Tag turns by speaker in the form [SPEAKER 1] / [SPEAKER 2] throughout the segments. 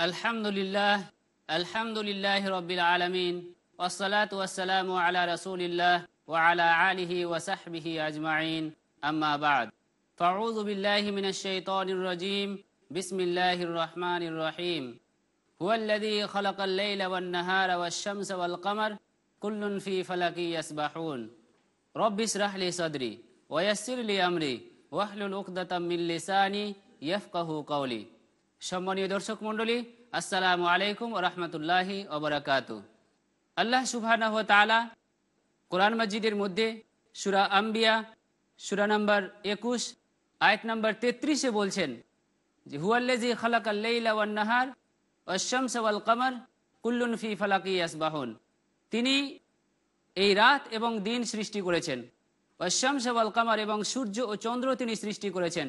[SPEAKER 1] الحمد لله الحمد لله رب العالمين والصلاة والسلام على رسول الله وعلى آله وصحبه أجمعين أما بعد. فأعوذ بالله من الشيطان الرجيم. بسم الله الرحمن الرحيم. هو الذي خلق الليل والنهار والشمس والقمر كل في فلك يسبحون. رب اشرح لي صدري ويسر لي أمري واحلل عقدة من لساني يفقه قولي. সম্মানীয় দর্শক মণ্ডলী, আসসালামু আলাইকুম রহমতুল্লাহি ওবরাকাত আল্লাহ সুবাহ কোরআন মসজিদের মধ্যে সুরা আম্বিয়া, সুরা নম্বর একুশ, আয়ত নম্বর তেত্রিশে বলছেন যে হুয়াল্লেজি খালাক আল্লাহার অশম সওয়াল কমর কুল্লুন ফি ফালাকি আসবাহন তিনি এই রাত এবং দিন সৃষ্টি করেছেন। অশম সওয়াল কমর এবং সূর্য ও চন্দ্র তিনি সৃষ্টি করেছেন।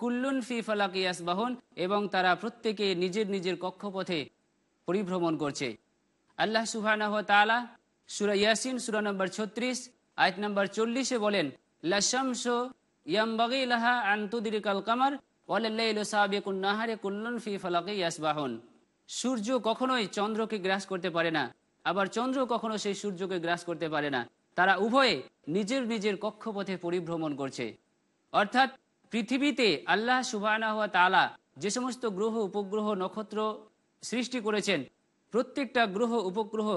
[SPEAKER 1] কুল্লুন ফি ফালাকি আসবাহন এবং তারা প্রত্যেকে নিজের নিজের কক্ষপথে পরিভ্রমণ করছে। আল্লাহ সুহানাহ তালা সুরা ইয়াসিন, সুরা নম্বর ছত্রিশ, আয়ত নম্বর চল্লিশে বলেন লশমস ইয়ামবাগি লাহা আন্তুদিরিকাল কামার ওয়ালাহারে কুল্লুন ফি ফালাকি ইয়াসবাহন। সূর্য কখনোই চন্দ্রকে গ্রাস করতে পারে না, আবার চন্দ্র কখনো সেই সূর্যকে গ্রাস করতে পারে না। তারা উভয়ে নিজের নিজের কক্ষপথে পরিভ্রমণ করছে। অর্থাৎ পৃথিবীতে আল্লাহ সুবাহ তালা যে সমস্ত গ্রহ, উপগ্রহ, নক্ষত্র সৃষ্টি করেছেন, প্রত্যেকটা গ্রহ, উপগ্রহ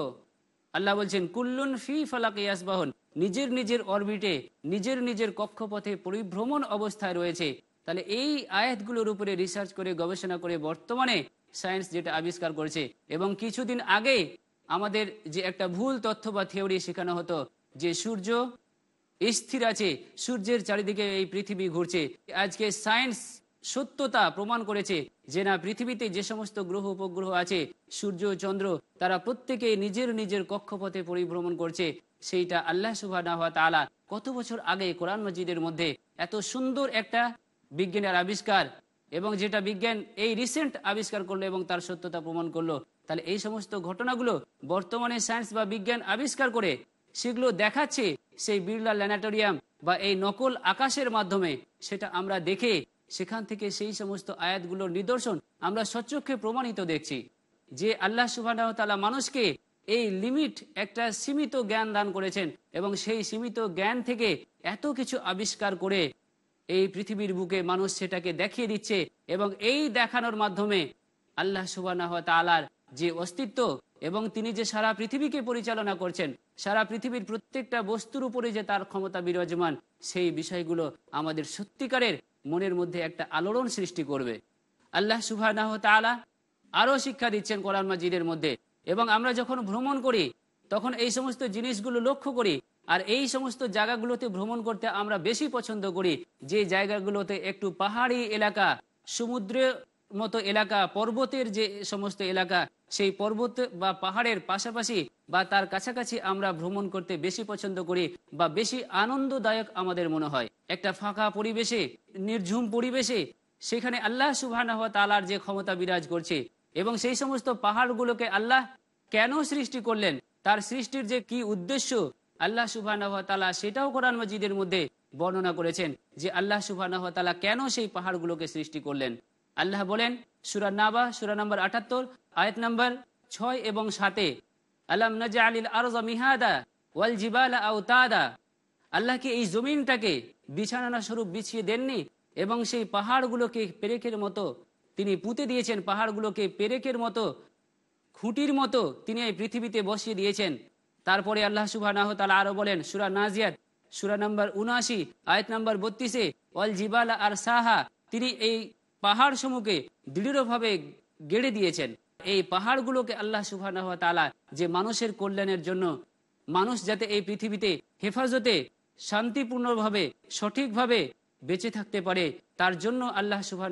[SPEAKER 1] আল্লাহ বলছেন, কুল্লুন ফি ফালাক ইয়াসবাহন। নিজের নিজের অরবিটে, নিজের নিজের কক্ষপথে পরিভ্রমণ অবস্থায় রয়েছে। তাহলে এই আয়াতগুলোর উপরে রিসার্চ করে, গবেষণা করে বর্তমানে সায়েন্স যেটা আবিষ্কার করেছে, এবং কিছুদিন আগে আমাদের যে একটা ভুল তথ্য বা থিওরি শেখানো হতো যে সূর্য স্থির আছে। সূর্যের চারিদিকে এই পৃথিবী ঘুরছে। আজকে সায়েন্স সত্যতা প্রমাণ করেছে যে না, পৃথিবীতে যে সমস্ত গ্রহ উপগ্রহ আছে, সূর্য, চন্দ্র, তারা প্রত্যেকে নিজের নিজের কক্ষপথে পরিভ্রমণ করছে। সেইটা আল্লাহ সুবাহ তালা কত বছর আগে কোরআন মসজিদের মধ্যে এত সুন্দর একটা বিজ্ঞানের আবিষ্কার এবং যেটা বিজ্ঞান এই রিসেন্ট আবিষ্কার করল এবং তার সত্যতা প্রমাণ করল। তাহলে এই সমস্ত ঘটনাগুলো বর্তমানে সায়েন্স বা বিজ্ঞান আবিষ্কার করে সেগুলো দেখাচ্ছে সেই বিড়লা ল্যানাটোরিয়াম বা এই নকল আকাশের মাধ্যমে। সেটা আমরা দেখে সেখান থেকে সেই সমস্ত আয়াতগুলোর নিদর্শন আমরা সচক্ষে প্রমাণিত দেখছি যে আল্লাহ সুবাহ মানুষকে এই লিমিট একটা সীমিত জ্ঞান দান করেছেন এবং সেই সীমিত জ্ঞান থেকে এত কিছু আবিষ্কার করে এই পৃথিবীর বুকে মানুষ সেটাকে দেখিয়ে দিচ্ছে এবং এই দেখানোর মাধ্যমে আল্লাহ সুবাহ যে অস্তিত্ব এবং তিনি যে সারা পৃথিবীকে পরিচালনা করছেন সারা পৃথিবীর প্রত্যেকটা বস্তুর উপরে যে তার ক্ষমতা বিরাজমান, সেই বিষয়গুলো আমাদের সত্যিকারের মনের মধ্যে একটা আলোড়ন সৃষ্টি করবে। আল্লাহ সুবাহ তালা আরও শিক্ষা দিচ্ছেন কোরআন মাজিদের মধ্যে। এবং আমরা যখন ভ্রমণ করি, তখন এই সমস্ত জিনিসগুলো লক্ষ্য করি, আর এই সমস্ত জায়গাগুলোতে ভ্রমণ করতে আমরা বেশি পছন্দ করি, যে জায়গাগুলোতে একটু পাহাড়ি এলাকা, সমুদ্রের মতো এলাকা, পর্বতের যে সমস্ত এলাকা, সেই পর্বত বা পাহাড়ের পাশাপাশি বা তার কাছাকাছি আমরা ভ্রমণ করতে বেশি পছন্দ করি বা বেশি আনন্দদায়ক আমাদের মনে হয়। একটা ফাঁকা পরিবেশে, নির্ঝুম পরিবেশে সেখানে আল্লাহ সুবাহ তালার যে ক্ষমতা বিরাজ করছে এবং সেই সমস্ত পাহাড়গুলোকে আল্লাহ কেন সৃষ্টি করলেন, তার সৃষ্টির যে কি উদ্দেশ্য, আল্লাহ সুবাহ সেটাও কোরআন মজিদের মধ্যে বর্ণনা করেছেন যে আল্লাহ সুবাহ কেন সেই পাহাড়গুলোকে সৃষ্টি করলেন। আল্লাহ বলেন, সুরা নাবা, সুরা নম্বর আটাত্তর, আয়াত নম্বর ছয় এবং সাতে আল্লাহ নজা আলিল আরজ মিহাদা ওয়াল আউতাদা আল্লাহকে এই জমিনটাকে বিছানা স্বরূপ বিছিয়ে দেননি এবং সেই পাহাড়গুলোকে পেরেকের মতো তিনি পুঁতে দিয়েছেন, পাহাড়গুলোকে পেরেকের মতো, খুঁটির মতো তিনি এই পৃথিবীতে বসিয়ে দিয়েছেন। তারপরে আল্লাহ সুবাহ তালা আরও বলেন, সুরা নাজিয়াত, সুরা নম্বর উনআশি, আয়াত নম্বর বত্রিশে, ওয়াল জিবাল আর সাহা তিনি এই পাহাড় সমূহকে দৃঢ়ভাবে গেড়ে দিয়েছেন। এই পাহাড়গুলোকে আল্লাহ সুবাহ যে মানুষের কল্যাণের জন্য, মানুষ যাতে এই পৃথিবীতে হেফাজতে, শান্তিপূর্ণভাবে, সঠিকভাবে বেঁচে থাকতে পারে, তার জন্য আল্লাহ সুবাহ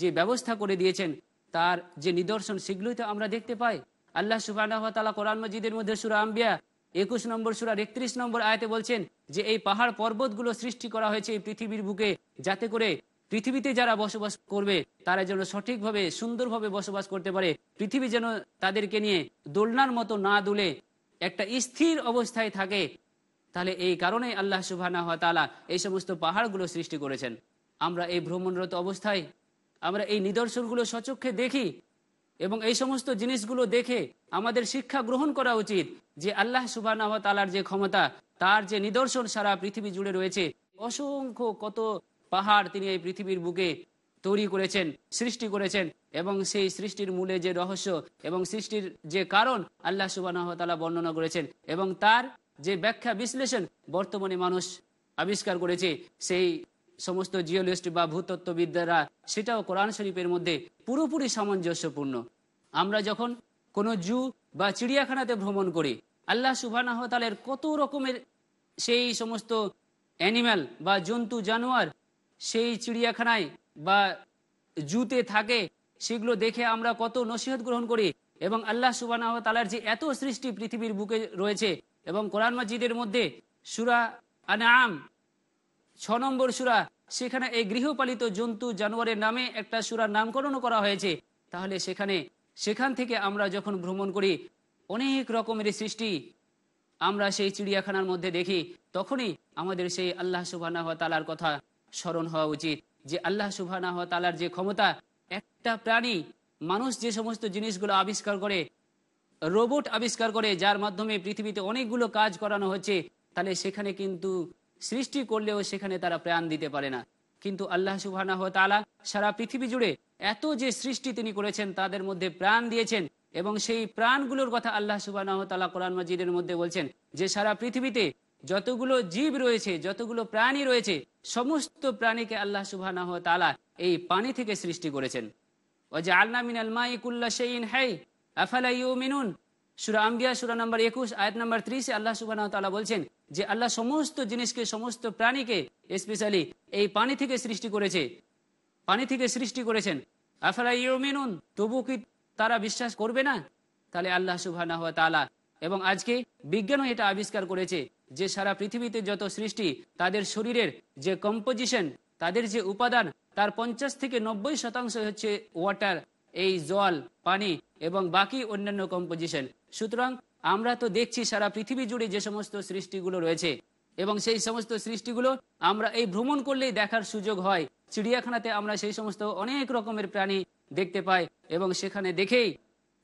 [SPEAKER 1] যে ব্যবস্থা করে দিয়েছেন, তার যে নিদর্শন সেগুলোই তো আমরা দেখতে পাই। আল্লাহ সুবাহ কোরআন মজিদের মধ্যে সুরা আম্বিয়া একুশ নম্বর সুরার একত্রিশ নম্বর আয়তে বলছেন যে, এই পাহাড় পর্বতগুলো সৃষ্টি করা হয়েছে এই পৃথিবীর বুকে যাতে করে পৃথিবীতে যারা বসবাস করবে, তারা যেন সঠিকভাবে, সুন্দরভাবে বসবাস করতে পারে। পৃথিবী যেন তাদেরকে নিয়ে দোলনার মতো না দুলে, একটা স্থির অবস্থায় থাকে। তাহলে এই কারণে আল্লাহ সুবাহ তালা এই সমস্ত পাহাড়গুলো সৃষ্টি করেছেন। আমরা এই ভ্রমণরত অবস্থায়, আমরা এই নিদর্শনগুলো সচক্ষে দেখি এবং এই সমস্ত জিনিসগুলো দেখে আমাদের শিক্ষা গ্রহণ করা উচিত যে আল্লাহ সুবাহ তালার যে ক্ষমতা, তার যে নিদর্শন সারা পৃথিবী জুড়ে রয়েছে। অসংখ্য কত পাহাড় তিনি এই পৃথিবীর বুকে তৈরি করেছেন, সৃষ্টি করেছেন এবং সেই সৃষ্টির মূলে যে রহস্য এবং সৃষ্টির যে কারণ আল্লাহ সুবাহ তালা বর্ণনা করেছেন এবং তার যে ব্যাখ্যা বিশ্লেষণ বর্তমানে মানুষ আবিষ্কার করেছে, সেই সমস্ত জিওলিস্ট বা ভূতত্ত্ববিদ্যারা সেটাও কোরআন শরীফের মধ্যে পুরোপুরি সামঞ্জস্যপূর্ণ। আমরা যখন কোনো জু বা চিড়িয়াখানাতে ভ্রমণ করি, আল্লাহ সুবাহতালের কত রকমের সেই সমস্ত অ্যানিম্যাল বা জন্তু, জানোয়ার সেই চিড়িয়াখানায় বা জুতে থাকে, সেগুলো দেখে আমরা কত নসিহত গ্রহণ করি। এবং আল্লাহ সুবাহ তালার যে এত সৃষ্টি পৃথিবীর বুকে রয়েছে এবং কোরআন মজিদের মধ্যে সুরা আনাম ছ নম্বর সুরা, সেখানে এই গৃহপালিত জন্তু জানোয়ারের নামে একটা সুরার নামকরণও করা হয়েছে। তাহলে সেখানে, সেখান থেকে আমরা যখন ভ্রমণ করি, অনেক রকমের সৃষ্টি আমরা সেই চিড়িয়াখানার মধ্যে দেখি। তখনই আমাদের সেই আল্লাহ সুবাহ তালার কথা স্মরণ হওয়া উচিত যে আল্লাহ সুবাহ তালার যে ক্ষমতা, একটা প্রাণী মানুষ যে সমস্ত জিনিসগুলো আবিষ্কার করে, রোবট আবিষ্কার করে, যার মাধ্যমে পৃথিবীতে অনেকগুলো কাজ করানো হচ্ছে, তাহলে সেখানে কিন্তু সৃষ্টি করলেও সেখানে তারা প্রাণ দিতে পারে না। কিন্তু আল্লাহ সুবাহ তালা সারা পৃথিবী জুড়ে এত যে সৃষ্টি তিনি করেছেন, তাদের মধ্যে প্রাণ দিয়েছেন এবং সেই প্রাণগুলোর কথা আল্লাহ সুবাহ কোরআন মজিদের মধ্যে বলছেন যে সারা পৃথিবীতে যতগুলো জীব রয়েছে, যতগুলো প্রাণী রয়েছে, সমস্ত প্রাণীকে আল্লাহ সুবাহ এই পানি থেকে সৃষ্টি করেছেন। ও যে আল্লাহ মিনাল মাইকুল্লা সেইন হাই আফালাইমিনুন সুরা আম্বিয়া, সুরা নম্বর একুশ, আয়াত নম্বর ত্রিশে আল্লাহ সুবাহ তালা বলছেন যে আল্লাহ সমস্ত জিনিসকে, সমস্ত প্রাণীকে স্পেশালি এই পানি থেকে সৃষ্টি করেছে। পানি থেকে সৃষ্টি করেছেন। আফালাই মিনুন তবু কি তারা বিশ্বাস করবে না? তাহলে আল্লাহ সুবাহ তালা এবং আজকে বিজ্ঞানও এটা আবিষ্কার করেছে যে সারা পৃথিবীতে যত সৃষ্টি, তাদের শরীরের যে কম্পোজিশন তাদের যে উপাদান, তার পঞ্চাশ থেকে নব্বই শতাংশ হচ্ছে ওয়াটার এই জল, পানি এবং বাকি অন্যান্য কম্পোজিশন সুতরাং আমরা তো দেখছি সারা পৃথিবী জুড়ে যে সমস্ত সৃষ্টিগুলো রয়েছে এবং সেই সমস্ত সৃষ্টিগুলো আমরা এই ভ্রমণ করলেই দেখার সুযোগ হয়। চিড়িয়াখানাতে আমরা সেই সমস্ত অনেক রকমের প্রাণী দেখতে পাই এবং সেখানে দেখেই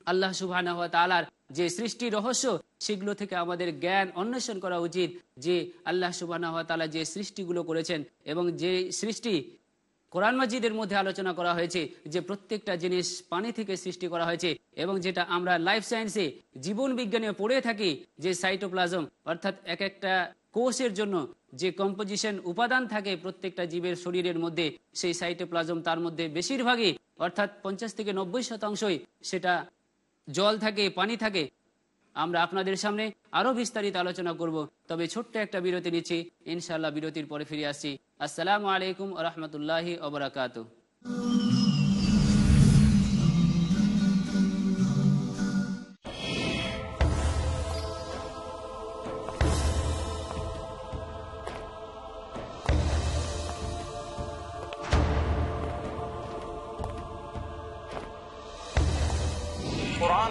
[SPEAKER 1] আল্লাহ সুবাহ তালার যে সৃষ্টি রহস্য, সেগুলো থেকে আমাদের জ্ঞান অন্বেষণ করা উচিত যে আল্লাহ সুবাহ তালা যে সৃষ্টিগুলো করেছেন এবং যে সৃষ্টি কোরআন মজিদের মধ্যে আলোচনা করা হয়েছে, যে প্রত্যেকটা জিনিস পানি থেকে সৃষ্টি করা হয়েছে এবং যেটা আমরা লাইফ সায়েন্সে জীবন বিজ্ঞানে পড়ে থাকি, যে সাইটোপ্লাজম অর্থাৎ এক একটা কোষের জন্য যে কম্পোজিশন উপাদান থাকে প্রত্যেকটা জীবের শরীরের মধ্যে, সেই সাইটোপ্লাজম তার মধ্যে বেশিরভাগই, অর্থাৎ পঞ্চাশ থেকে নব্বই শতাংশই সেটা জল থাকে, পানি থাকে, আমরা আপনাদের সামনে আরও বিস্তারিত আলোচনা করব। তবে ছোট্ট একটা বিরতি নিচ্ছি। ইনশাল্লাহ বিরতির পরে ফিরে আসছি। আসসালামু আলাইকুম রহমতুল্লাহি ওবরাকাত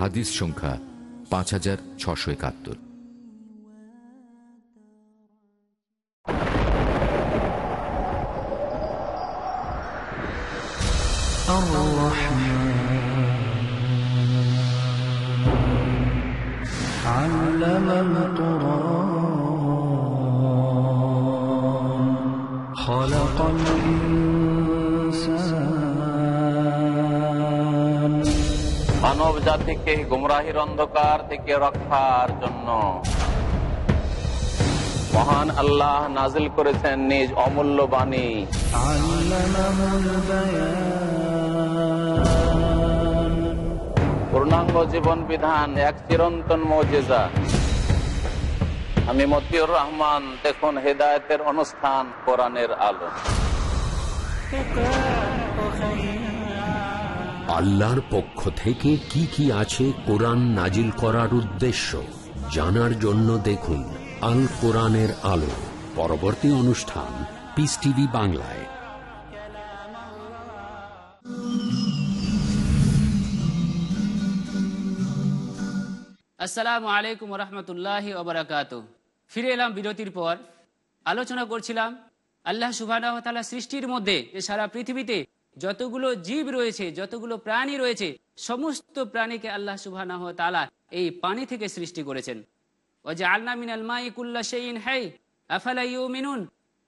[SPEAKER 2] হাদিস সংখ্যা পাঁচ হাজার ছশো একাত্তর
[SPEAKER 3] علم القرآن
[SPEAKER 4] বোঝা থেকে, গুমরাহির অন্ধকার থেকে রক্ষার জন্য। মহান আল্লাহ নাজিল করেছেন নিজ অমূল্য বাণী। পূর্ণাঙ্গ জীবন বিধান এক চিরন্তন মজেজা। আমি মতিউর রহমান, দেখুন হেদায়তের অনুষ্ঠান কোরআনের আলো।
[SPEAKER 5] আল্লাহর পক্ষ থেকে কি কি আছে কোরআন নাজিল করার উদ্দেশ্য জানার জন্য দেখুন আল কোরআনের আলো। পরবর্তী অনুষ্ঠান পিস টিভি বাংলায়।
[SPEAKER 1] আসসালামু আলাইকুম রহমতুল্লাহ ওবরাকাত ফিরে এলাম বিরতির পর। আলোচনা করছিলাম আল্লাহ সুবাহ সৃষ্টির মধ্যে সারা পৃথিবীতে যতগুলো জীব রয়েছে, যতগুলো প্রাণী রয়েছে, সমস্ত প্রাণীকে আল্লাহ সুবাহ এই পানি থেকে সৃষ্টি করেছেন। ও যে আল্লাহ মিনাল মাইকুল্লা সেইন হাই, আফালা মিনুন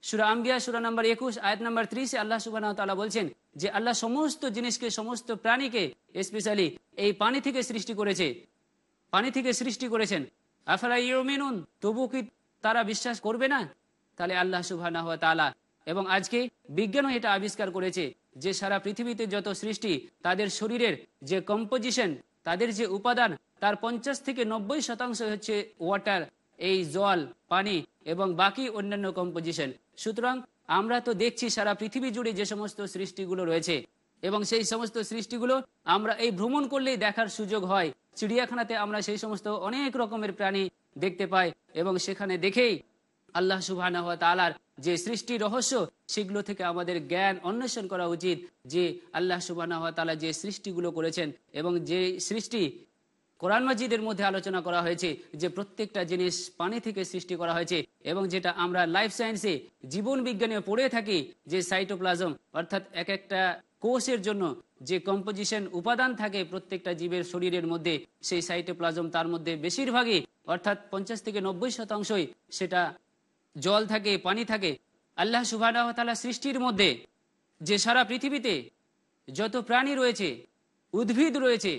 [SPEAKER 1] সুরা আম্বিয়া, সুরা নম্বর একুশ, আয়াত নম্বর ত্রিশে আল্লাহ সুবাহ তালা বলছেন যে আল্লাহ সমস্ত জিনিসকে, সমস্ত প্রাণীকে স্পেশালি এই পানি থেকে সৃষ্টি করেছে। পানি থেকে সৃষ্টি করেছেন। আফারা ইউমিনুন? তবু কি তারা বিশ্বাস করবে না? তাহলে আল্লাহ সুবাহ তালা এবং আজকে বিজ্ঞানও এটা আবিষ্কার করেছে যে সারা পৃথিবীতে যত সৃষ্টি, তাদের শরীরের যে কম্পোজিশন তাদের যে উপাদান, তার পঞ্চাশ থেকে নব্বই শতাংশ হচ্ছে ওয়াটার এই জল, পানি এবং বাকি অন্যান্য কম্পোজিশন সুতরাং আমরা তো দেখছি সারা পৃথিবী জুড়ে যে সমস্ত সৃষ্টিগুলো রয়েছে এবং সেই সমস্ত সৃষ্টিগুলো আমরা এই ভ্রমণ করলেই দেখার সুযোগ হয়। চিড়িয়াখানাতে আমরা সেই সমস্ত অনেক রকমের প্রাণী দেখতে পাই এবং সেখানে দেখেই আল্লাহ সুবাহ তালার যে সৃষ্টি রহস্য, সেগুলো থেকে আমাদের জ্ঞান অন্বেষণ করা উচিত যে আল্লাহ সুবাহ তালা যে সৃষ্টিগুলো করেছেন এবং যে সৃষ্টি কোরআন মাজিদের মধ্যে আলোচনা করা হয়েছে, যে প্রত্যেকটা জিনিস পানি থেকে সৃষ্টি করা হয়েছে এবং যেটা আমরা লাইফ সায়েন্সে জীবন বিজ্ঞানে পড়ে থাকি, যে সাইটোপ্লাজম অর্থাৎ এক একটা কোষের জন্য যে কম্পোজিশন উপাদান থাকে প্রত্যেকটা জীবের শরীরের মধ্যে, সেই সাইটোপ্লাজম তার মধ্যে বেশিরভাগই, অর্থাৎ পঞ্চাশ থেকে নব্বই শতাংশই সেটা জল থাকে, পানি থাকে, আল্লাহ সুবাহ সৃষ্টির মধ্যে যে সারা পৃথিবীতে যত প্রাণী রয়েছে, উদ্ভিদ রয়েছে,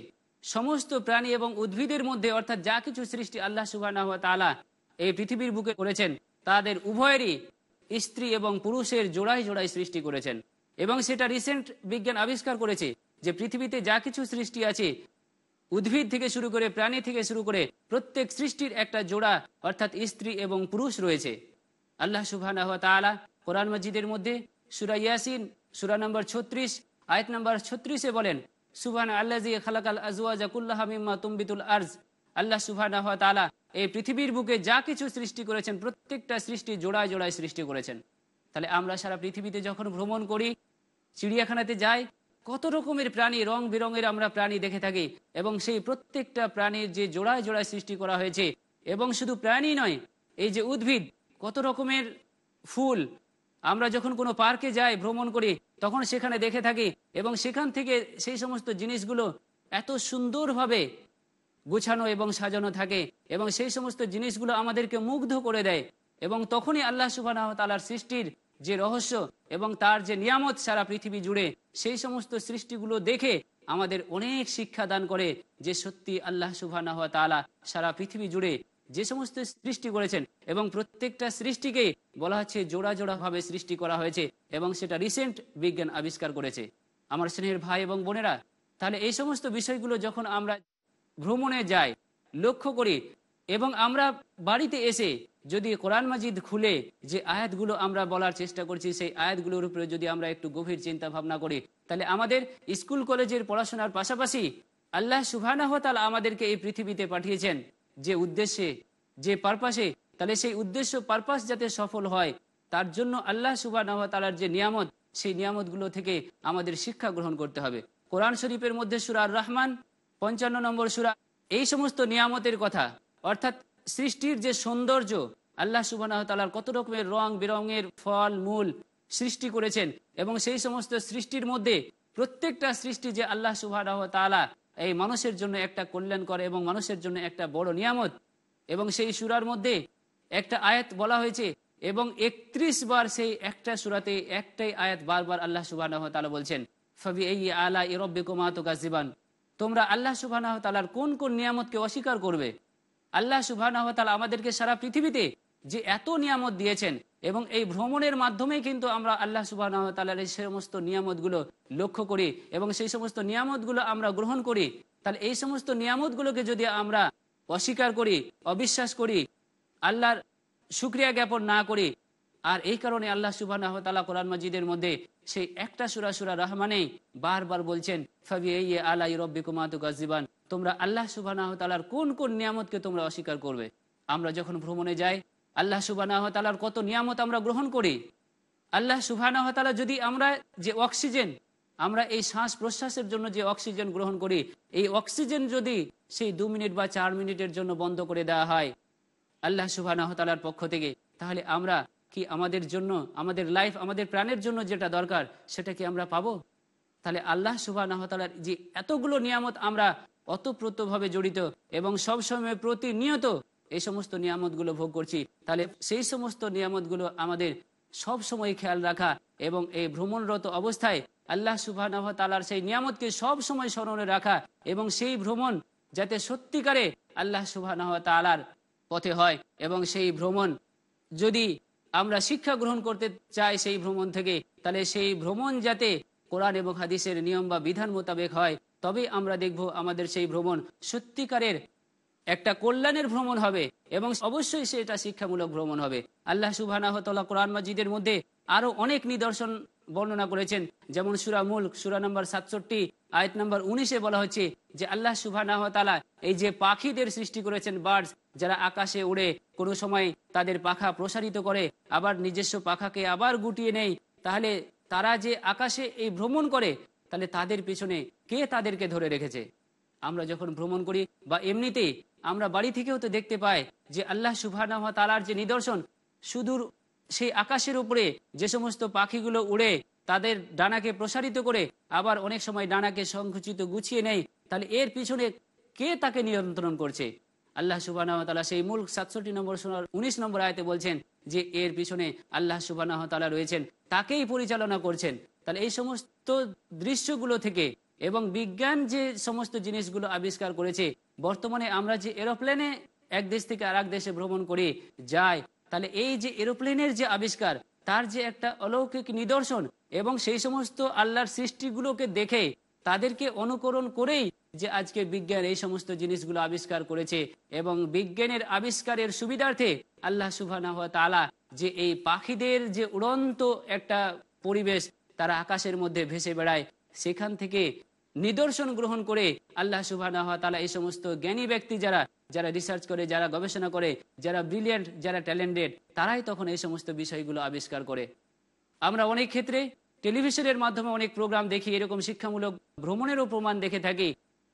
[SPEAKER 1] সমস্ত প্রাণী এবং উদ্ভিদের মধ্যে অর্থাৎ যা কিছু সৃষ্টি আল্লাহ সুবাহ তালা এই পৃথিবীর বুকে করেছেন, তাদের উভয়েরই স্ত্রী এবং পুরুষের জোড়াই জোড়াই সৃষ্টি করেছেন। এবং সেটা রিসেন্ট বিজ্ঞান আবিষ্কার করেছে যে পৃথিবীতে যা কিছু সৃষ্টি আছে, উদ্ভিদ থেকে শুরু করে প্রাণী থেকে শুরু করে প্রত্যেক সৃষ্টির একটা জোড়া অর্থাৎ স্ত্রী এবং পুরুষ রয়েছে। আল্লাহ সুবাহ কোরআন মসজিদের মধ্যে সুরা ইয়াসিন, সুরা নম্বর ছত্রিশ, আয়ত নম্বর ছত্রিশে বলেন সুবহান আল্লাহ খালাকাল আর্জ। আল্লাহ সুবহান এই পৃথিবীর বুকে যা কিছু সৃষ্টি করেছেন, প্রত্যেকটা সৃষ্টি জোড়ায় জোড়ায় সৃষ্টি করেছেন। তাহলে আমরা সারা পৃথিবীতে যখন ভ্রমণ করি, চিড়িয়াখানাতে যাই, কত রকমের প্রাণী রং বেরঙের আমরা প্রাণী দেখে থাকি এবং সেই প্রত্যেকটা প্রাণীর যে জোড়ায় জোড়ায় সৃষ্টি করা হয়েছে, এবং শুধু প্রাণী নয়, এই যে উদ্ভিদ কত রকমের ফুল। আমরা যখন কোনো পার্কে যাই, ভ্রমণ করি, তখন সেখানে দেখে থাকি এবং সেখান থেকে সেই সমস্ত জিনিসগুলো এত সুন্দরভাবে গুছানো এবং সাজানো থাকে এবং সেই সমস্ত জিনিসগুলো আমাদেরকে মুগ্ধ করে দেয় এবং তখনই আল্লাহ সুবাহ তালার সৃষ্টির যে রহস্য এবং তার যে নিয়ামত সারা পৃথিবী জুড়ে, সেই সমস্ত সৃষ্টিগুলো দেখে আমাদের অনেক শিক্ষা দান করে যে সত্যি আল্লাহ সুবাহ তালা সারা পৃথিবী জুড়ে যে সমস্ত সৃষ্টি করেছেন এবং প্রত্যেকটা সৃষ্টিকে বলা হচ্ছে জোড়া জোড়া ভাবে সৃষ্টি করা হয়েছে এবং সেটা রিসেন্ট বিজ্ঞান আবিষ্কার করেছে। আমার স্নেহের ভাই এবং বোনেরা, তাহলে এই সমস্ত বিষয়গুলো যখন আমরা ভ্রমণে যাই, লক্ষ্য করি এবং আমরা বাড়িতে এসে যদি কোরআন মাজিদ খুলে যে আয়াতগুলো আমরা বলার চেষ্টা করছি, সেই আয়াতগুলোর উপরে যদি আমরা একটু গভীর চিন্তা ভাবনা করি, তাহলে আমাদের স্কুল কলেজের পড়াশোনার পাশাপাশি আল্লাহ সুবাহ আমাদেরকে এই পৃথিবীতে পাঠিয়েছেন। যে উদ্দেশ্যে, যে পারপাসে, তাহলে সেই উদ্দেশ্য পারপাস যাতে সফল হয়, তার জন্য আল্লাহ সুবাহ তালার যে নিয়ামত, সেই নিয়ামতগুলো থেকে আমাদের শিক্ষা গ্রহণ করতে হবে। কোরআন শরীফের মধ্যে সুরার রহমান পঞ্চান্ন নম্বর সুরা, এই সমস্ত নিয়ামতের কথা, অর্থাৎ সৃষ্টির যে সৌন্দর্য, আল্লাহ সুবাহ তালার কত রকমের রং বেরঙের ফল, মূল সৃষ্টি করেছেন এবং সেই সমস্ত সৃষ্টির মধ্যে প্রত্যেকটা সৃষ্টি যে আল্লাহ সুবাহ তালা এই মানুষের জন্য একটা কল্যাণ করে এবং মানুষের জন্য একটা বড় নিয়ামত। এবং সেই সুরার মধ্যে একটা আয়াত বলা হয়েছে, এবং একত্রিশ বার সেই একটা সুরাতে একটাই আয়াত বারবার আল্লাহ সুবাহ তালা বলছেন ফবি এই আলা ইরব্বে কুমাত গাজিবান তোমরা আল্লাহ সুবাহ তালার কোন কোন নিয়ামতকে অস্বীকার করবে? আল্লাহ সুবাহ তালা আমাদেরকে সারা পৃথিবীতে যে এত নিয়ামত দিয়েছেন এবং এই ভ্রমণের মাধ্যমেই কিন্তু আমরা আল্লাহ সুবাহ এই সমস্ত নিয়ামতগুলো লক্ষ্য করি এবং সেই সমস্ত নিয়ামতগুলো আমরা গ্রহণ করি। তাহলে এই সমস্ত নিয়ামতগুলোকে যদি আমরা অস্বীকার করি, অবিশ্বাস করি, আল্লাহর শুক্রিয়া জ্ঞাপন না করি, আর এই কারণে আল্লাহ সুবাহ কোরআন মজিদের মধ্যে সেই একটা সুরা সুরা রহমানে বারবার বলছেন ফাবি আলাই রব্বি কুমাতু তোমরা আল্লাহ সুবাহ তালার কোন কোন নিয়ামতকে তোমরা অস্বীকার করবে? আমরা যখন ভ্রমণে যাই আল্লাহ সুবাহ তালার কত নিয়ামত আমরা গ্রহণ করি। আল্লাহ সুবাহ তালা যদি আমরা যে অক্সিজেন, আমরা এই শ্বাস প্রশ্বাসের জন্য যে অক্সিজেন গ্রহণ করি, এই অক্সিজেন যদি সেই দু মিনিট বা চার মিনিটের জন্য বন্ধ করে দেওয়া হয় আল্লাহ সুবাহ তালার পক্ষ থেকে, তাহলে আমরা কি আমাদের জন্য, আমাদের লাইফ আমাদের প্রাণের জন্য যেটা দরকার, সেটা কি আমরা পাবো? তাহলে আল্লাহ সুবাহ তালার যে এতগুলো নিয়ামত আমরা অতপ্রতভাবে জড়িত এবং সবসময় প্রতিনিয়ত এই সমস্ত নিয়ামতগুলো ভোগ করছি। তাহলে সেই সমস্ত নিয়ামতগুলো আমাদের সব সময় খেয়াল রাখা এবং এই ভ্রমণরত অবস্থায় আল্লাহ সুবাহ তালার সেই নিয়ামতকে সব সময় স্মরণে রাখা এবং সেই ভ্রমণ যাতে সত্যিকারে আল্লাহ সুবাহ তালার পথে হয় এবং সেই ভ্রমণ যদি আমরা শিক্ষা গ্রহণ করতে চাই সেই ভ্রমণ থেকে, তাহলে সেই ভ্রমণ যাতে কোরআন এবং হাদিসের নিয়ম বা বিধান মোতাবেক হয় তবে আমরা দেখব আমাদের সেই ভ্রমণ সত্যিকারের একটা কল্যাণের ভ্রমণ হবে এবং অবশ্যই সেটা শিক্ষামূলক ভ্রমণ হবে। আল্লাহ সুবাহ কোরআন মাজিদের মধ্যে আরও অনেক নিদর্শন বর্ণনা করেছেন। যেমন সুরা মুল্ক, সুরা নম্বর সাতষট্টি, আয়ত নম্বর উনিশে বলা হচ্ছে যে আল্লাহ সুবাহ এই যে পাখিদের সৃষ্টি করেছেন বার্ডস, যারা আকাশে উড়ে কোনো সময় তাদের পাখা প্রসারিত করে, আবার নিজস্ব পাখাকে আবার গুটিয়ে নেই তাহলে তারা যে আকাশে এই ভ্রমণ করে, তাহলে তাদের পিছনে কে তাদেরকে ধরে রেখেছে? আমরা যখন ভ্রমণ করি, বা এমনিতেই আমরা বাড়ি থেকেও তো দেখতে পাই যে আল্লাহ সুবাহ তালার যে নিদর্শন, সুদূর সেই আকাশের উপরে যে সমস্ত পাখিগুলো উড়ে তাদের ডানাকে প্রসারিত করে আবার অনেক সময় ডানাকে সংকুচিত গুছিয়ে নেয়, তাহলে এর পিছনে কে তাকে নিয়ন্ত্রণ করছে? আল্লাহ সুবাহ সেই মূল সাতষট্টি নম্বর সোনার উনিশ নম্বর আয়তে বলছেন যে এর পিছনে আল্লাহ সুবাহ তালা রয়েছেন, তাকেই পরিচালনা করছেন। তাহলে এই সমস্ত দৃশ্যগুলো থেকে এবং বিজ্ঞান যে সমস্ত জিনিসগুলো আবিষ্কার করেছে বর্তমানে আমরা যে এরোপ্লেনে এক দেশ থেকে আর দেশে ভ্রমণ করে, যাই, তাহলে এই যে এরোপ্লেনের যে আবিষ্কার, তার যে একটা অলৌকিক নিদর্শন এবং সেই সমস্ত আল্লাহর সৃষ্টিগুলোকে দেখে তাদেরকে অনুকরণ করেই যে আজকে বিজ্ঞান এই সমস্ত জিনিসগুলো আবিষ্কার করেছে এবং বিজ্ঞানের আবিষ্কারের সুবিধার্থে আল্লাহ সুবাহ তালা যে এই পাখিদের যে উড়ন্ত একটা পরিবেশ তারা আকাশের মধ্যে ভেসে বেড়ায়, সেখান থেকে নিদর্শন গ্রহণ করে আল্লাহ সুবাহ তালা এই সমস্ত জ্ঞানী ব্যক্তি যারা যারা রিসার্চ করে, যারা গবেষণা করে, যারা ব্রিলিয়ান্ট যারা ট্যালেন্টেড তারাই তখন এই সমস্ত বিষয়গুলো আবিষ্কার করে। আমরা অনেক ক্ষেত্রে টেলিভিশনের মাধ্যমে অনেক প্রোগ্রাম দেখি, এরকম শিক্ষামূলক ভ্রমণেরও প্রমাণ দেখে থাকি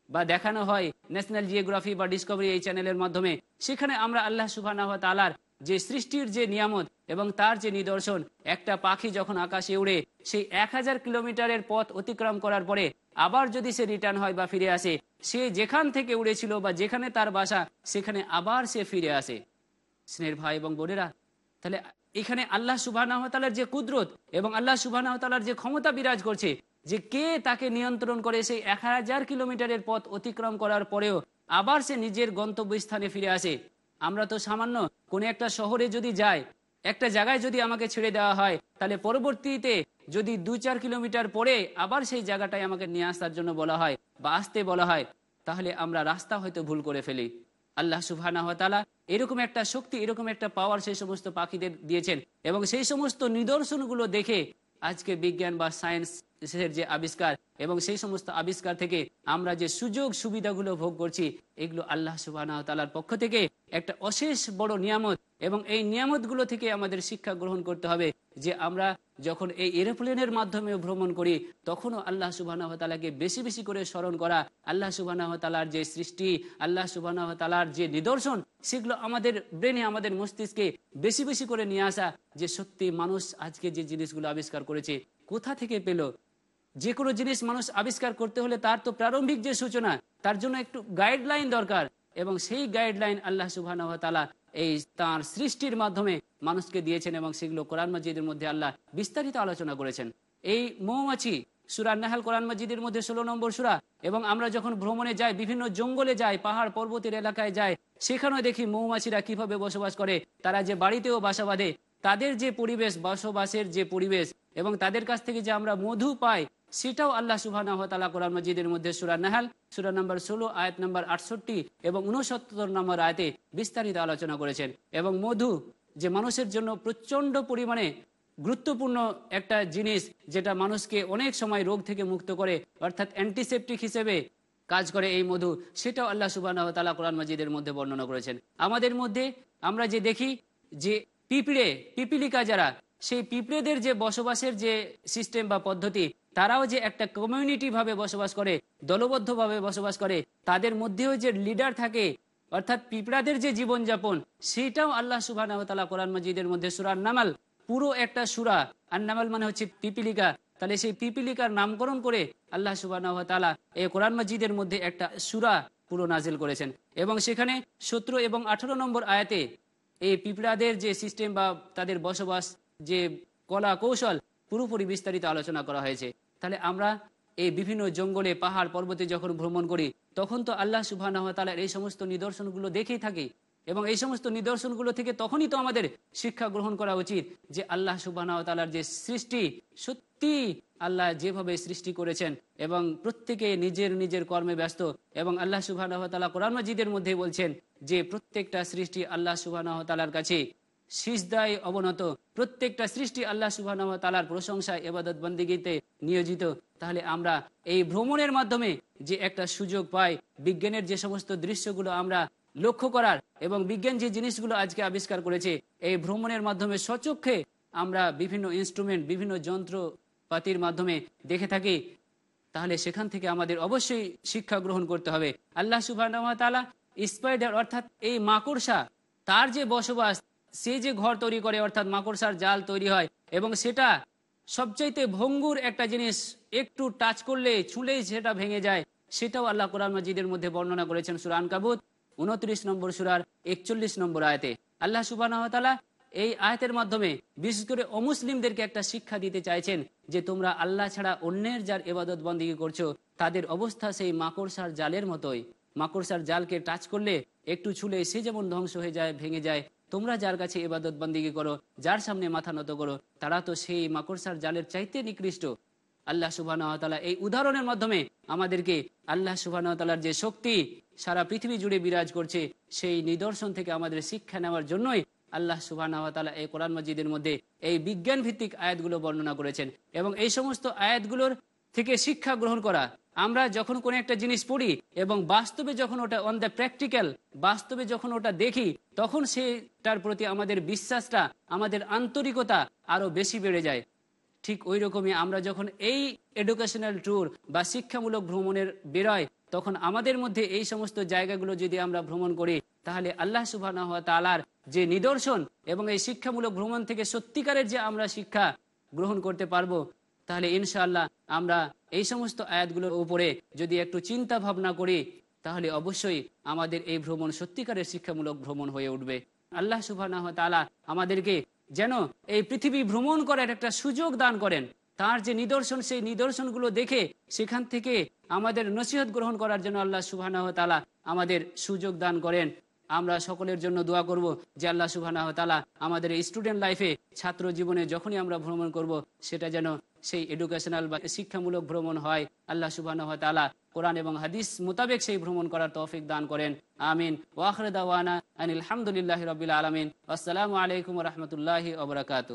[SPEAKER 1] বা দেখানো হয় ন্যাশনাল জিওগ্রাফি বা ডিসকভারি এই চ্যানেলের মাধ্যমে। সেখানে আমরা আল্লাহ সুবাহ তালার যে সৃষ্টির যে নিয়ামত এবং তার যে নিদর্শন, একটা পাখি যখন আকাশে উড়ে, সেই এক হাজার কিলোমিটারের পথ অতিক্রম করার পরে আবার যদি সে রিটার্ন হয় বা ফিরে আসে, সে যেখান থেকে উড়েছিল বা যেখানে তার বাসা, সেখানে আবার সে ফিরে আসে। স্নেহের ভাই এবং বোনেরা, তাহলে এখানে আল্লাহ সুবাহ যে কুদরত এবং আল্লাহ সুবাহ যে ক্ষমতা বিরাজ করছে, যে কে তাকে নিয়ন্ত্রণ করে সেই এক হাজার কিলোমিটারের পথ অতিক্রম করার পরেও আবার সে নিজের গন্তব্যস্থানে ফিরে আসে। আমরা তো সামান্য কোনো একটা শহরে যদি যাই একটা জায়গায় যদি আমাকে ছেড়ে দেওয়া হয়, তাহলে পরবর্তীতে যদি দু চার কিলোমিটার পরে আবার সেই জায়গাটায় আমাকে নিয়ে আসার জন্য বলা হয় বা আসতে বলা হয়, তাহলে আমরা রাস্তা হয়তো ভুল করে ফেলি। আল্লাহ ওয়া তাআলা এরকম একটা শক্তি, এরকম একটা পাওয়ার সেই সমস্ত পাখিদের দিয়েছেন এবং সেই সমস্ত নিদর্শনগুলো দেখে আজকে বিজ্ঞান বা সায়েন্সের যে আবিষ্কার এবং সেই সমস্ত আবিষ্কার থেকে আমরা যে সুযোগ সুবিধাগুলো ভোগ করছি, এগুলো আল্লাহ ওয়া পক্ষ থেকে একটা অশেষ বড় নিয়ামত এবং এই নিয়ামতগুলো থেকে আমাদের শিক্ষা গ্রহণ করতে হবে যে আমরা যখন এই এরোপ্লেনের মাধ্যমে ভ্রমণ করি, তখনও আল্লাহ সুবাহ তালাকে বেশি বেশি করে স্মরণ করা, আল্লাহ সুবাহ তালার যে সৃষ্টি, আল্লাহ সুবাহ তালার যে নিদর্শন, সেগুলো আমাদের ব্রেনে, আমাদের মস্তিষ্কে বেশি বেশি করে নিয়ে আসা যে সত্যি মানুষ আজকে যে জিনিসগুলো আবিষ্কার করেছে, কোথা থেকে পেল? যে কোনো জিনিস মানুষ আবিষ্কার করতে হলে তার তো প্রারম্ভিক যে সূচনা, তার জন্য একটু গাইডলাইন দরকার এবং সেই গাইডলাইন আল্লাহ সুবাহ তালা এই তার সৃষ্টির মাধ্যমে মানুষকে দিয়েছেন এবং সেগুলো কোরআন মসজিদের মধ্যে আল্লাহ বিস্তারিত আলোচনা করেছেন। এই মৌমাছি, সুরা নাহাল কোরআন মসজিদের মধ্যে ষোলো নম্বর সুরা, এবং আমরা যখন ভ্রমণে যাই, বিভিন্ন জঙ্গলে যাই, পাহাড় পর্বতের এলাকায় যাই সেখানেও দেখি মৌমাছিরা কীভাবে বসবাস করে, তারা যে বাড়িতেও বাসা বাঁধে, তাদের যে পরিবেশ, বসবাসের যে পরিবেশ, এবং তাদের কাছ থেকে যে আমরা মধু পাই সেটাও আল্লাহ সুবাহ কোরআন মজিদের মধ্যে সুরা নাহাল, সুরা নম্বর ষোলো, আয়াত নম্বর আটষট্টি এবং উনসত্তর নম্বর আয়তে বিস্তারিত আলোচনা করেছেন। এবং মধু যে মানুষের জন্য প্রচণ্ড পরিমাণে গুরুত্বপূর্ণ একটা জিনিস যেটা মানুষকে অনেক সময় রোগ থেকে মুক্ত করে, অর্থাৎ অ্যান্টিসেপটিক হিসেবে কাজ করে এই মধু, সেটাও আল্লাহ সুবাহ তালা কোরআন মজিদের মধ্যে বর্ণনা করেছেন। আমাদের মধ্যে আমরা যে দেখি যে পিঁপড়ে, পিপিলিকা যারা, সেই পিঁপড়েদের যে বসবাসের যে সিস্টেম বা পদ্ধতি তারাও যে একটা কমিউনিটি ভাবে বসবাস করে দলবদ্ধ ভাবে বসবাস করে, তাদের মধ্যেও যে লিডার থাকে, অর্থাৎ পিঁপড়াদের যে জীবনযাপন, সেটাও আল্লাহ সুবাহ কোরআন মজিদের মধ্যে সুরার নামাল পুরো একটা সুরা আর নামাল মানে হচ্ছে পিপিলিকা, তাহলে সেই পিপিলিকার নামকরণ করে আল্লাহ সুবাহ এই কোরআন মজিদের মধ্যে একটা সুরা পুরো নাজিল করেছেন। এবং সেখানে সতেরো এবং আঠারো নম্বর আয়াতে এই পিঁপড়াদের যে সিস্টেম বা তাদের বসবাস, যে কলা কৌশল পুরোপুরি বিস্তারিত আলোচনা করা হয়েছে। তাহলে আমরা এই বিভিন্ন জঙ্গলে, পাহাড় পর্বতে যখন ভ্রমণ করি, তখন তো আল্লাহ সুবাহ তালার এই সমস্ত নিদর্শনগুলো দেখেই থাকি এবং এই সমস্ত নিদর্শনগুলো থেকে তখনই তো আমাদের শিক্ষা গ্রহণ করা উচিত যে আল্লাহ সুবাহ তালার যে সৃষ্টি, সত্যি আল্লাহ যেভাবে সৃষ্টি করেছেন এবং প্রত্যেকে নিজের নিজের কর্মে ব্যস্ত এবং আল্লাহ সুবাহ তালা কোরআন মজিদের মধ্যে বলছেন যে প্রত্যেকটা সৃষ্টি আল্লাহ সুবাহ তালার কাছে সিজদায় অবনত। প্রত্যেকটা সৃষ্টি আল্লাহ সুবাহ তালার প্রশংসা এবাদত বন্দিগিতে নিয়োজিত। তাহলে আমরা এই ভ্রমণের মাধ্যমে যে একটা সুযোগ পাই, বিজ্ঞানের যে সমস্ত দৃশ্যগুলো আমরা লক্ষ্য করার এবং বিজ্ঞান যে জিনিসগুলো আজকে আবিষ্কার করেছে, এই ভ্রমণের মাধ্যমে সচক্ষে আমরা বিভিন্ন ইনস্ট্রুমেন্ট বিভিন্ন যন্ত্রপাতির মাধ্যমে দেখে থাকি। তাহলে সেখান থেকে আমাদের অবশ্যই শিক্ষা গ্রহণ করতে হবে। আল্লাহ সুবাহ স্পাইডার অর্থাৎ এই মাকড়সা, তার যে বসবাস সে যে ঘর তৈরি করে, অর্থাৎ মাকড়সার জাল তৈরি হয়, এবং সেটা সবচাইতে ভঙ্গুর একটা জিনিস, একটু টাচ করলে, ছুলেই সেটা ভেঙে যায়। সেটাও আল্লাহ কোরআন মজিদের মধ্যে বর্ণনা করেছেন সুরান কাবুত উনত্রিশ নম্বর সুরার একচল্লিশ নম্বর আয়তে। আল্লাহ সুবাহ এই আয়তের মাধ্যমে বিশেষ করে অমুসলিমদেরকে একটা শিক্ষা দিতে চাইছেন যে তোমরা আল্লাহ ছাড়া অন্যের যার এবাদত বন্দিগি করছ, তাদের অবস্থা সেই মাকড়সার জালের মতোই। মাকড়সার জালকে টাচ করলে, একটু ছুলে সে যেমন ধ্বংস হয়ে যায়, ভেঙে যায় তোমরা যার কাছে এবাদত বন্দিগি করো, যার সামনে মাথা নত করো, তারা তো সেই মাকড়সার জালের চাইতে নিকৃষ্ট। আল্লাহ সুবাহ এই উদাহরণের মাধ্যমে আমাদেরকে আল্লাহ সুবাহ যে শক্তি সারা পৃথিবী জুড়ে বিরাজ করছে, সেই নিদর্শন থেকে আমাদের শিক্ষা নেওয়ার জন্যই আল্লাহ সুবাহ এই কোরআন মজিদের মধ্যে এই বিজ্ঞান ভিত্তিক আয়াতগুলো বর্ণনা করেছেন এবং এই সমস্ত আয়াতগুলোর থেকে শিক্ষা গ্রহণ করা। আমরা যখন কোনো একটা জিনিস পড়ি এবং বাস্তবে যখন ওটা অন দ্য প্র্যাকটিক্যাল বাস্তবে যখন ওটা দেখি তখন সেটার প্রতি আমাদের বিশ্বাসটা, আমাদের আন্তরিকতা আরও বেশি বেড়ে যায়। ঠিক ওই রকমই আমরা যখন এই এডুকেশনাল ট্যুর বা শিক্ষামূলক ভ্রমণের বেরোয়, তখন আমাদের মধ্যে এই সমস্ত জায়গাগুলো যদি আমরা ভ্রমণ করি, তাহলে আল্লাহ সুবাহ তালার যে নিদর্শন এবং এই শিক্ষামূলক ভ্রমণ থেকে সত্যিকারের যে আমরা শিক্ষা গ্রহণ করতে পারব, তাহলে ইনশাআল্লাহ আমরা এই সমস্ত আয়াতগুলোর উপরে যদি একটু চিন্তা ভাবনা করি তাহলে অবশ্যই আমাদের এই ভ্রমণ সত্যিকারের শিক্ষামূলক ভ্রমণ হয়ে উঠবে। আল্লাহ সুবাহ তালা আমাদেরকে যেন এই পৃথিবী ভ্রমণ করার একটা সুযোগ দান করেন। তার যে নিদর্শন, সেই নিদর্শনগুলো দেখে সেখান থেকে আমাদের নসিহত গ্রহণ করার জন্য আল্লাহ সুবাহ তালা আমাদের সুযোগ দান করেন। আমরা সকলের জন্য দোয়া করব যে আল্লাহ সুবাহ তালা আমাদের স্টুডেন্ট লাইফে ছাত্র জীবনে যখনই আমরা ভ্রমণ করব, সেটা যেন সেই এডুকেশনাল বা শিক্ষামূলক ভ্রমণ হয়। আল্লাহ সুবাহ তালা কোরআন এবং হাদিস মোতাবেক সেই ভ্রমণ করার তৌফিক দান করেন। আমিন। ওয়াখরে দাওয়ানা আনিল হামদুলিল্লাহ রবিল আলমিন। আসসালামু আলাইকুম রহমতুল্লাহ ওবরাকাতু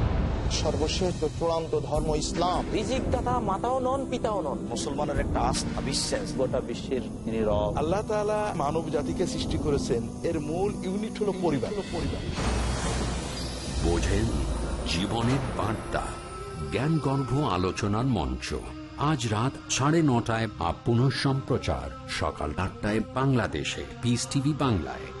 [SPEAKER 6] সর্বশেষ চূড়ান্ত ধর্ম ইসলাম
[SPEAKER 7] রিজিক দাতা মাতাও নন পিতাও নন।
[SPEAKER 8] মুসলমানের একটা আস্থা বিশ্বাস
[SPEAKER 7] গোটা বিশ্বের তিনি
[SPEAKER 9] আল্লাহ তাআলা মানব জাতিকে সৃষ্টি করেছেন। এর মূল ইউনিট হলো পরিবার। পরিবার।
[SPEAKER 5] বোঝেন জীবনের বার্তা জ্ঞানগর্ভ আলোচনার মঞ্চ। আজ রাত সাড়ে নটায় বা পুনঃ সম্প্রচার সকাল আটটায় বাংলাদেশে। পিস টিভি বাংলায়।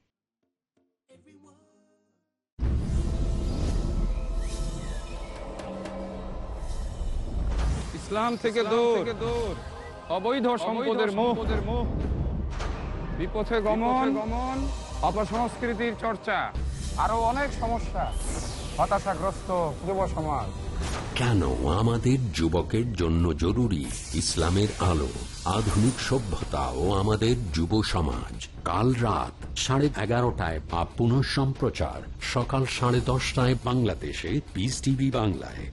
[SPEAKER 10] ইসলাম থেকে দূর। অবৈধ সম্পদের মোহ বিপথে গমন। গমন। অপসংস্কৃতির চর্চা। আরও অনেক সমস্যা। হতাশাগ্রস্ত যুব সমাজ।
[SPEAKER 5] কেন আমাদের যুবকের জন্য জরুরি ইসলামের আলো আধুনিক সভ্যতা ও আমাদের যুব সমাজ? কাল রাত সাড়ে এগারোটায় বা পুনঃ সম্প্রচার সকাল সাড়ে দশটায় বাংলাদেশে পিস টিভি বাংলায়।